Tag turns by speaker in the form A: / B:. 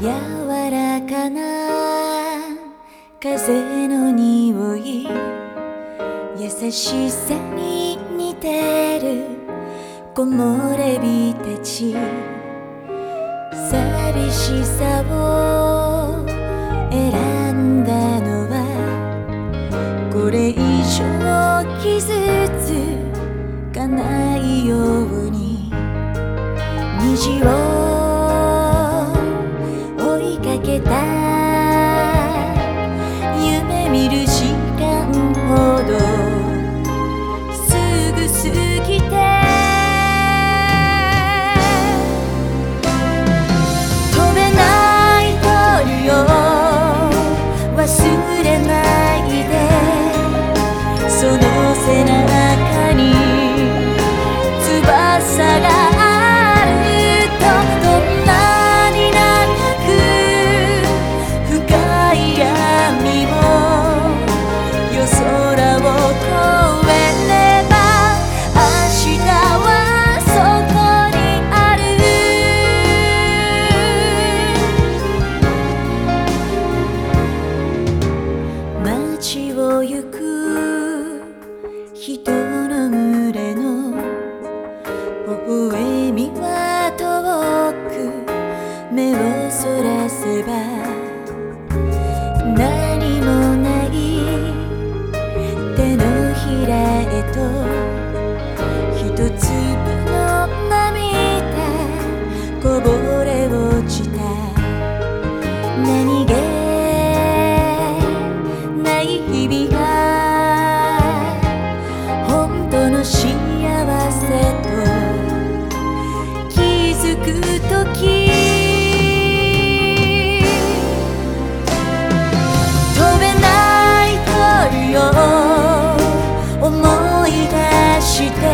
A: 柔らかな風の匂い優しさに似てる木漏れ日たち寂しさを選んだのはこれ以上傷つかないように虹を人の群れの微笑みは遠く目をそらせば何もない手のひらへと一粒の涙こぼれ落ちた。何して